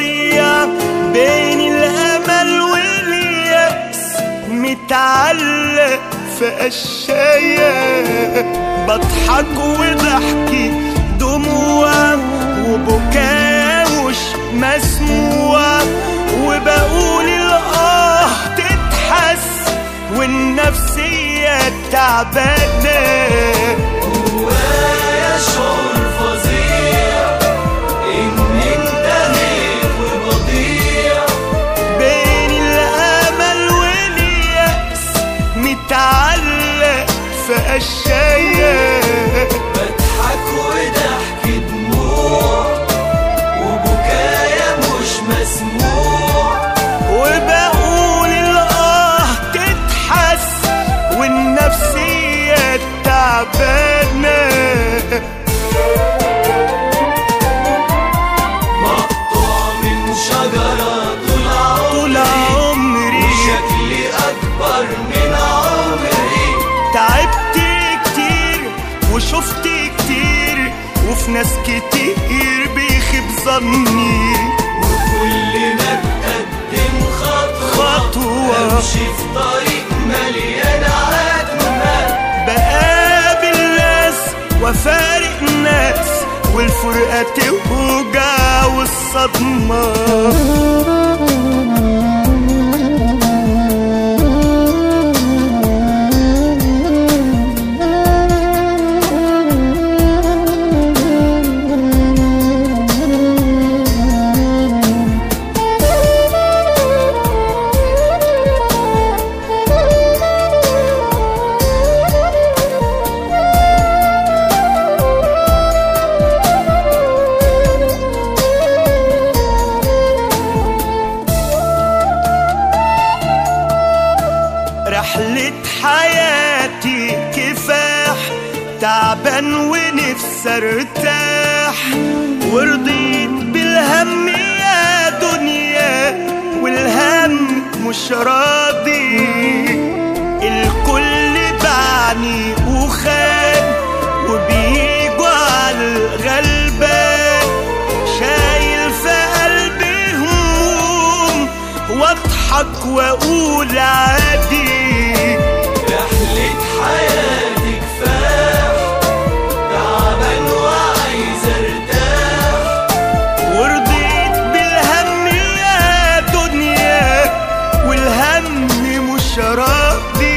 وبضيع بين الأمل واليأس متعلق في قشاية بضحك وضحكي دموع وبكاء مش مسموع. وبقول الآه تتحس والنفسية تعبانة. متعلق في قشاية بضحك ناس كتير بيخيب ظني وكلنا نقدم خطوة خطوة. أمشي في طريق مليان عتمة بقابل ناس وفارق ناس والفرقة توجع والصدمة. رحلة حياتي كفاح تعبان ونفسي أرتاح. ورضيت بالهم يا دنيا والهم مش راضي. الكل باعني وخان وبيجوا على الغلبان. شايل في قلبي هموم واضحك وأقول عادي. the